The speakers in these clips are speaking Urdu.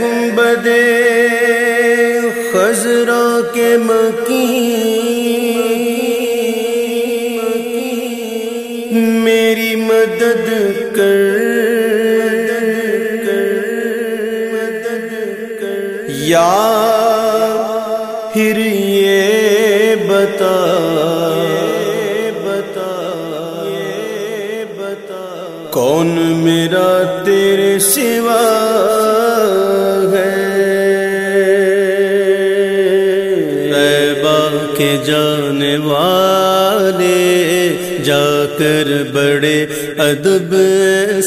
گنبد خزرا کے مکی میری مدد کر مدد کر یا میرا تیرے سوا ہے۔ کے جانے والے جا کر بڑے ادب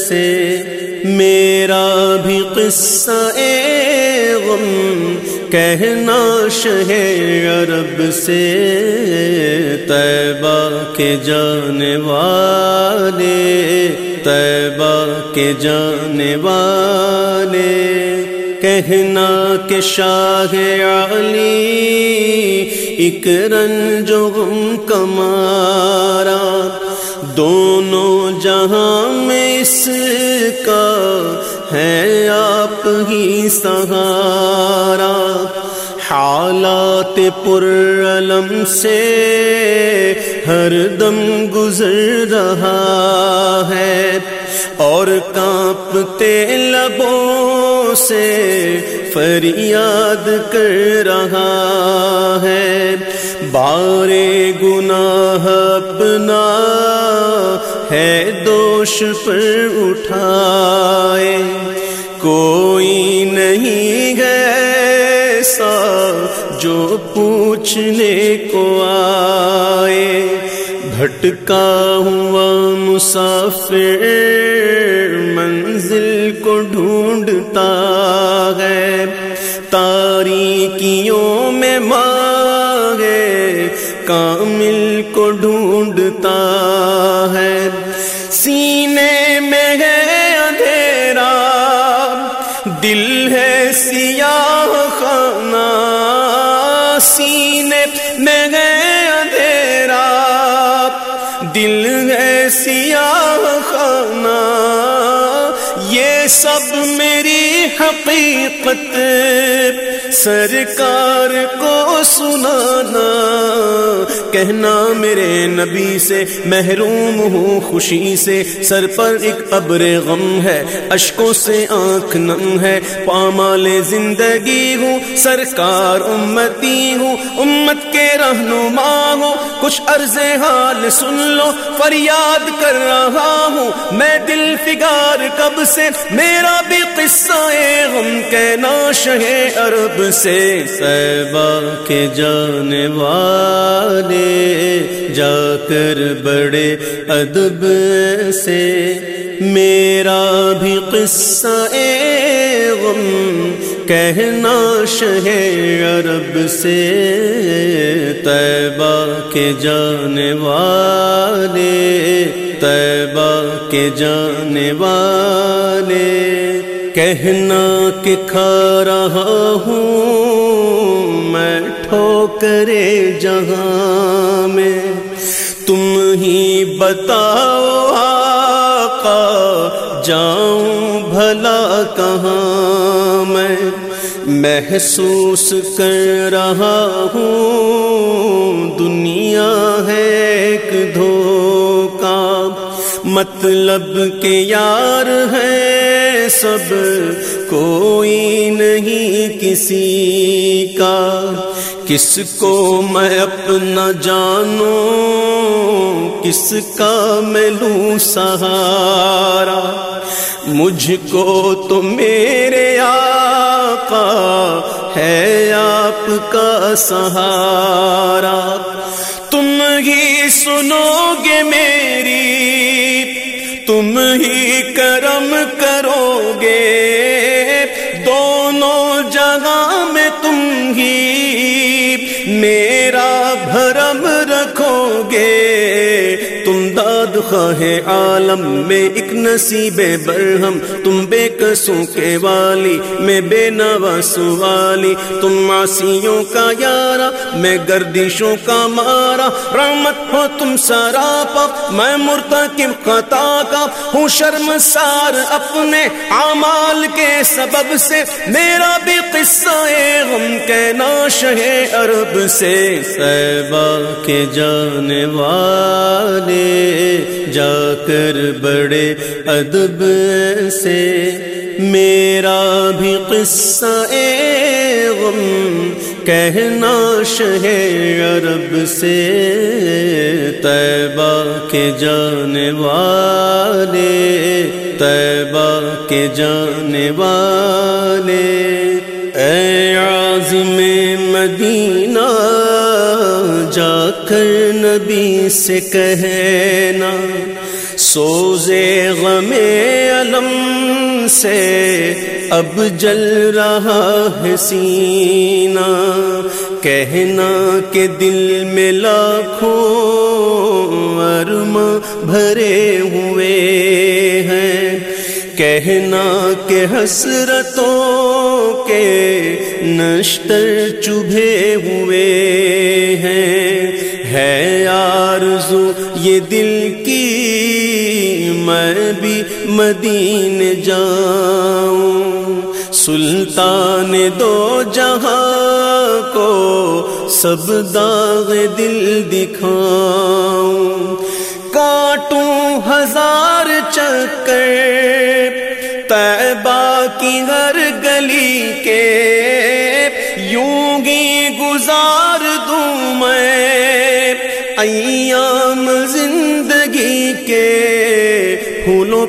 سے، میرا بھی قصہ اے غم کہنا شہ عرب سے طیبہ کے جانے والے، طیبہ کے جانے والے۔ کہنا کہ شاہ علی ایک رنج غم کمارا۔ دونوں جہاں میں اس کا ہے آپ ہی سہارا۔ حالات پر علم سے ہر دم گزر رہا ہے۔ اور کانپتے لبوں سے فریاد کر رہا ہے۔ بارے گناہ اپنا ہے دوش پر اٹھائے۔ کوئی نہیں ایسا جو پوچھنے کو آئے۔ بھٹکا ہوا مسافر منزل کو ڈھونڈتا ہے۔ تاریکیوں میں مانگے، کامل کو ڈھونڈتا ہے۔ دل ہے سیاہ خانہ سینے میں ہے اندھیرا۔ دل ہے سیاہ خانہ یہ سب میری حقیقت سرکار کو سنانا، کہنا میرے نبی سے محروم ہوں، خوشی سے سر پر ایک ابر غم ہے، اشکوں سے آنکھ نم ہے، پامال زندگی ہوں، سرکار امتی ہوں، امت کے رہنما ہوں، کچھ عرض حال سن لو، فریاد کر رہا ہوں، میں دل فگار کب سے میرا بھی قصہ غم کہنا شہ عرب سے۔ سیبا کے جانے والے جا کر بڑے ادب سے۔ میرا بھی قصہ غم کہنا شہ عرب سے۔ طیبہ کے جانے والے طیبہ کے جانے والے، کہنا کہ کھا رہا ہوں میں ٹھوکرے جہاں میں، تم ہی بتاؤ آقا، جاؤں بھلا کہاں میں؟ محسوس کر رہا ہوں، دنیا ہے مطلب کے یار ہے سب، کوئی نہیں کسی کا۔ کس کو میں اپنا جانوں، کس کا میں لوں سہارا؟ مجھ کو تو میرے آقا ہے آپ کا سہارا۔ تم ہی سنو گے میری تم ہی کرم کرو گے۔ دونوں جگہ میں تم ہی خواہ عالم میں ایک نصیب برہم، تم بے قصوں کے والی، میں بے نواسو والی، تم معصیوں کا یارا میں گردشوں کا مارا رحمت ہو تم سارا پا میں مرتکب خطا کا ہوں شرم سار اپنے اعمال کے سبب سے۔ میرا بھی قصہ غم کہنا شہ عرب سے سیبا کے جانے والے۔ جا کر بڑے ادب سے، میرا بھی قصہ غم، کہنا شہ عرب سے، طیبہ کے جانے والے، طیبہ کے جانے والے۔ جا کر نبی سے کہنا، سوزے غم علم سے اب جل رہا ہے سینہ۔ کہنا کہ دل میں لاکھوں ارم بھرے ہوئے ہیں۔ کہنا کہ حسرتوں کے نشتر چبھے ہوئے مدین جاؤں۔ سلطان دو جہاں کو سب داغ دل دکھاؤں۔ کاٹوں ہزار چکر تیبا کی ہر گلی کے۔ یوں گی گزار دوں میں ایام زندگی کے۔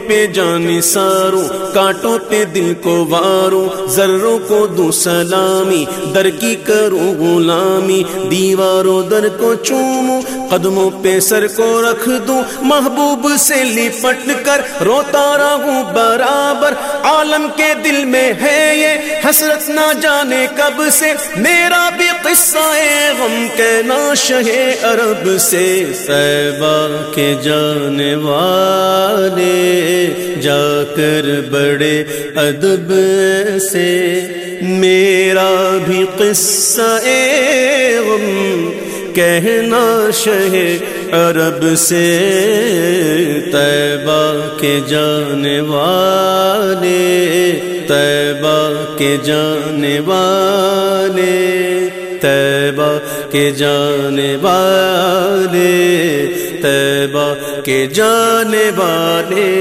پہ جان ساروں، کانٹوں پہ دل کو واروں، ذروں کو دو سلامی، در کی کروں غلامی، دیواروں در کو چوموں قدموں پہ سر کو رکھ دوں، محبوب سے لپٹ کر روتا رہوں برابر۔ عالم کے دل میں ہے یہ حسرت، نہ جانے کب سے۔ میرا بھی قصہ غم کہنا شہ عرب سے۔ سیبا کے جانے والے جا کر بڑے ادب سے۔ میرا بھی قصہ غم کہنا شہ عرب سے طیبہ کے جانے والے، طیبہ کے جانے والے، طیبہ کے جانے والے، طیبہ کے جانے والے۔